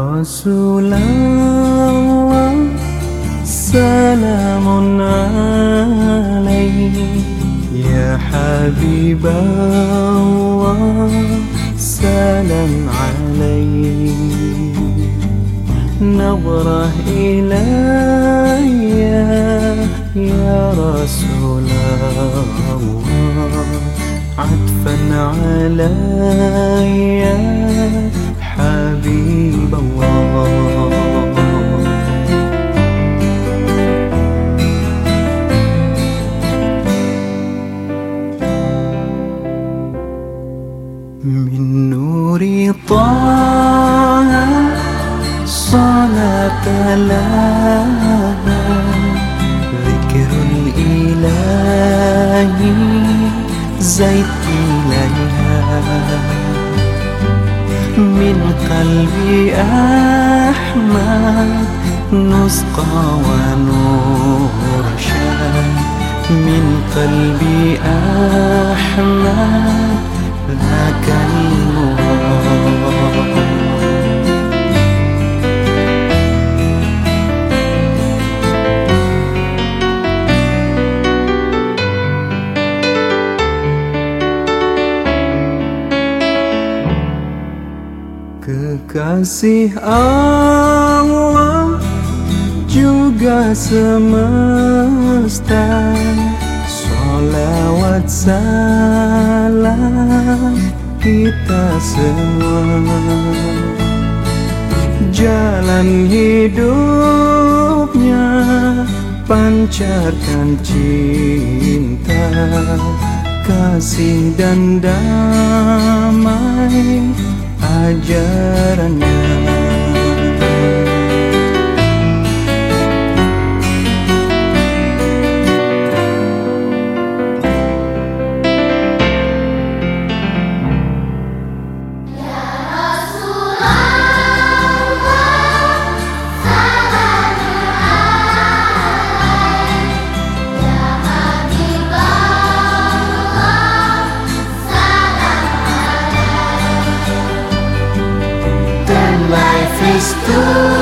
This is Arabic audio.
رسول الله سلام عليك يا حبيب الله سلام عليك. نظرة إلي يا رسول الله. عطفا علي حبيب الله. من نور طه صلاة لها. ذكر الإله زيت إليها من قلبي أحمد نسقى ونرشد من قلبي أحمد Kekasih Allah juga semesta. Salawat salam kita semua. Jalan hidupnya pancarkan cinta Kasih dan damai ajarannya Cristo.